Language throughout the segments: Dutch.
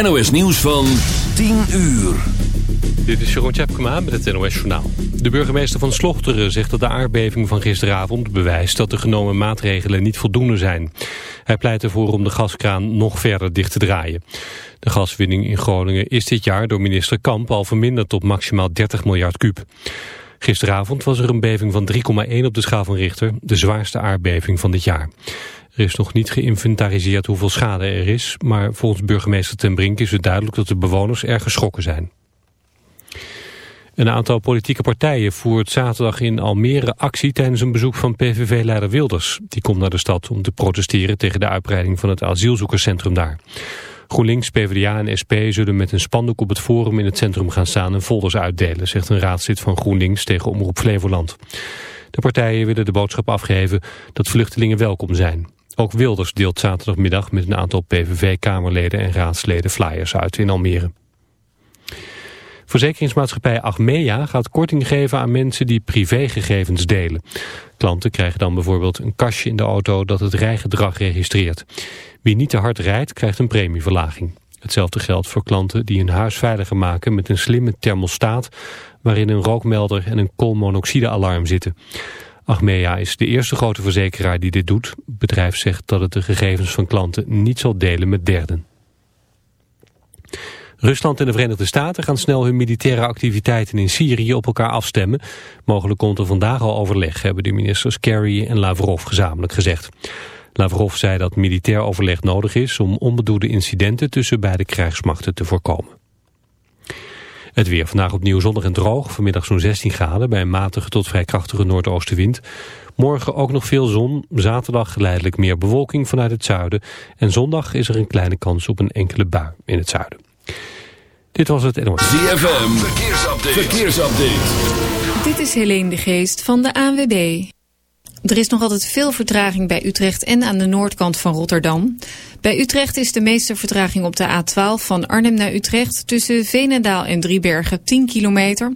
NOS nieuws van 10 uur. Dit is Jeroen Tjepkema met het NOS Journaal. De burgemeester van Slochteren zegt dat de aardbeving van gisteravond bewijst dat de genomen maatregelen niet voldoende zijn. Hij pleit ervoor om de gaskraan nog verder dicht te draaien. De gaswinning in Groningen is dit jaar door minister Kamp al verminderd tot maximaal 30 miljard kuub. Gisteravond was er een beving van 3,1 op de schaal van Richter, de zwaarste aardbeving van dit jaar. Er is nog niet geïnventariseerd hoeveel schade er is, maar volgens burgemeester Ten Brink is het duidelijk dat de bewoners erg geschrokken zijn. Een aantal politieke partijen voert zaterdag in Almere actie tijdens een bezoek van PVV-leider Wilders. Die komt naar de stad om te protesteren tegen de uitbreiding van het asielzoekerscentrum daar. GroenLinks, PvdA en SP zullen met een spandoek op het forum in het centrum gaan staan en folders uitdelen, zegt een raadslid van GroenLinks tegen Omroep Flevoland. De partijen willen de boodschap afgeven dat vluchtelingen welkom zijn. Ook Wilders deelt zaterdagmiddag met een aantal PVV-kamerleden en raadsleden flyers uit in Almere. Verzekeringsmaatschappij Achmea gaat korting geven aan mensen die privégegevens delen. Klanten krijgen dan bijvoorbeeld een kastje in de auto dat het rijgedrag registreert. Wie niet te hard rijdt krijgt een premieverlaging. Hetzelfde geldt voor klanten die hun huis veiliger maken met een slimme thermostaat waarin een rookmelder en een koolmonoxidealarm zitten. Achmea is de eerste grote verzekeraar die dit doet. Het bedrijf zegt dat het de gegevens van klanten niet zal delen met derden. Rusland en de Verenigde Staten gaan snel hun militaire activiteiten in Syrië op elkaar afstemmen. Mogelijk komt er vandaag al overleg, hebben de ministers Kerry en Lavrov gezamenlijk gezegd. Lavrov zei dat militair overleg nodig is om onbedoelde incidenten tussen beide krijgsmachten te voorkomen. Het weer vandaag opnieuw zonnig en droog. Vanmiddag zo'n 16 graden bij een matige tot vrij krachtige noordoostenwind. Morgen ook nog veel zon. Zaterdag geleidelijk meer bewolking vanuit het zuiden. En zondag is er een kleine kans op een enkele bui in het zuiden. Dit was het NOS. ZFM, verkeersupdate. verkeersupdate. Dit is Helene de Geest van de ANWB. Er is nog altijd veel vertraging bij Utrecht en aan de noordkant van Rotterdam. Bij Utrecht is de meeste vertraging op de A12 van Arnhem naar Utrecht... tussen Veenendaal en Driebergen 10 kilometer.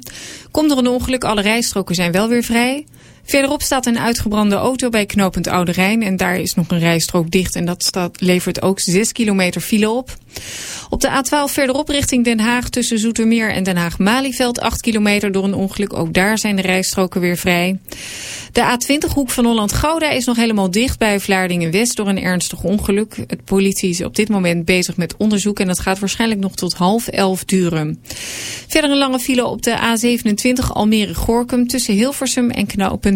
Komt er een ongeluk, alle rijstroken zijn wel weer vrij... Verderop staat een uitgebrande auto bij knooppunt Oude Rijn en daar is nog een rijstrook dicht en dat staat, levert ook 6 kilometer file op. Op de A12 verderop richting Den Haag tussen Zoetermeer en Den Haag-Malieveld 8 kilometer door een ongeluk. Ook daar zijn de rijstroken weer vrij. De A20 hoek van Holland-Gouda is nog helemaal dicht bij Vlaardingen-West door een ernstig ongeluk. Het politie is op dit moment bezig met onderzoek en dat gaat waarschijnlijk nog tot half elf duren. Verder een lange file op de A27 Almere-Gorkum tussen Hilversum en knooppunt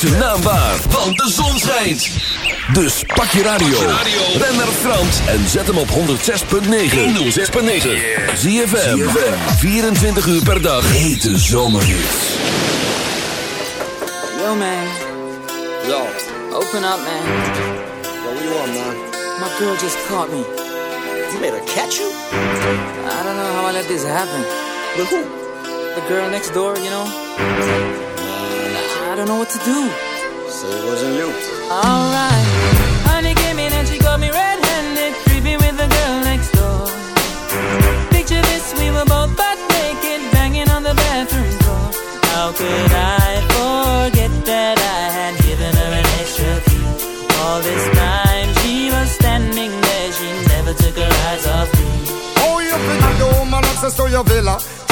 Zijn naam waar, want de zon schijnt. Dus pak je radio. Ben naar Frans en zet hem op 106.9. 106.9. ZFM. 24 uur per dag. Hete zomerhits. Yo, man. Yo, Open up, man. yo, what you want, man? My girl just caught me. You made her catch you? I don't know how I let this happen. With who? The girl next door, you know? I don't know what to do. So it wasn't you. Alright. Honey came in and she got me red-handed, creepy with the girl next door. Picture this, we were both butt naked, banging on the bathroom floor. How could I forget that I had given her an extra key? All this time she was standing there, she never took her eyes off me. Oh, you think the woman access to your villa?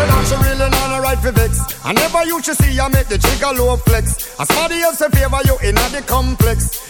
say that she really not a right for vex. I never used to see her make the trigger low flex. As somebody else in favor you in the complex.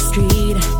street.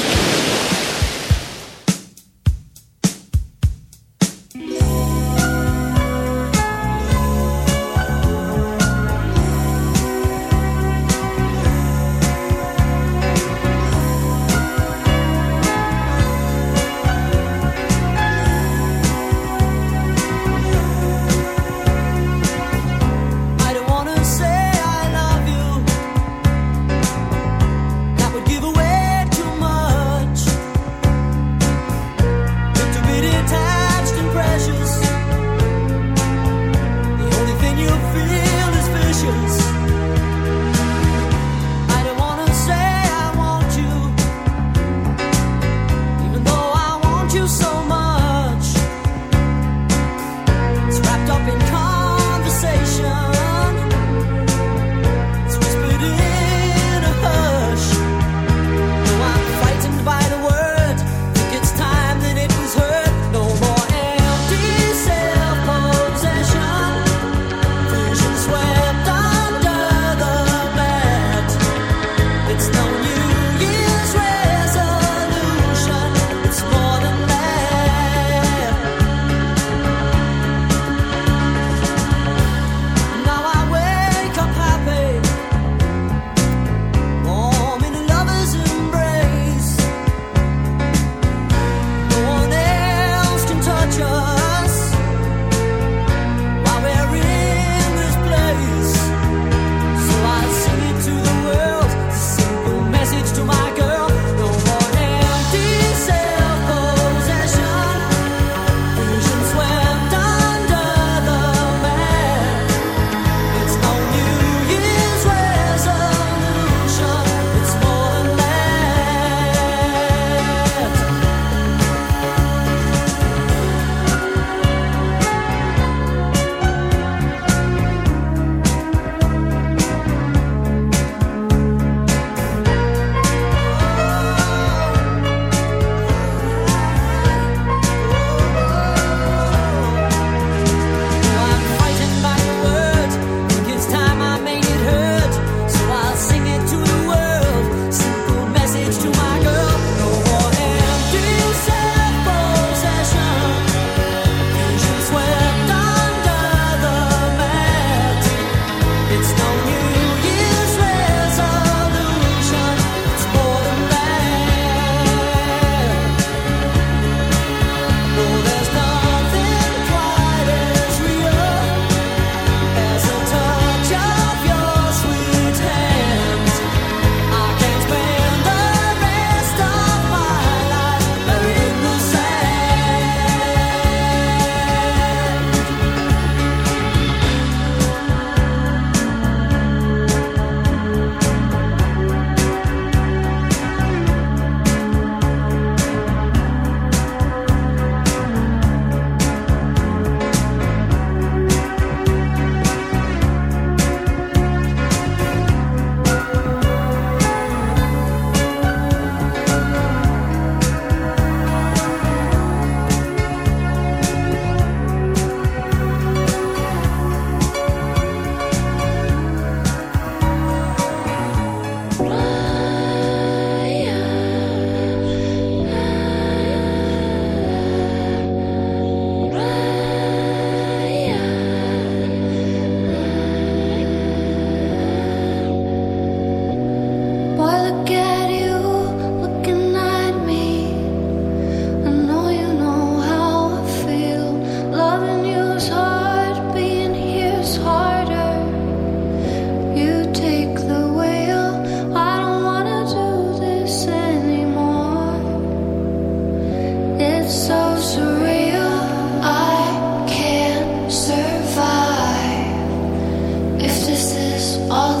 All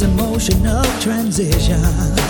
is a motion of transition.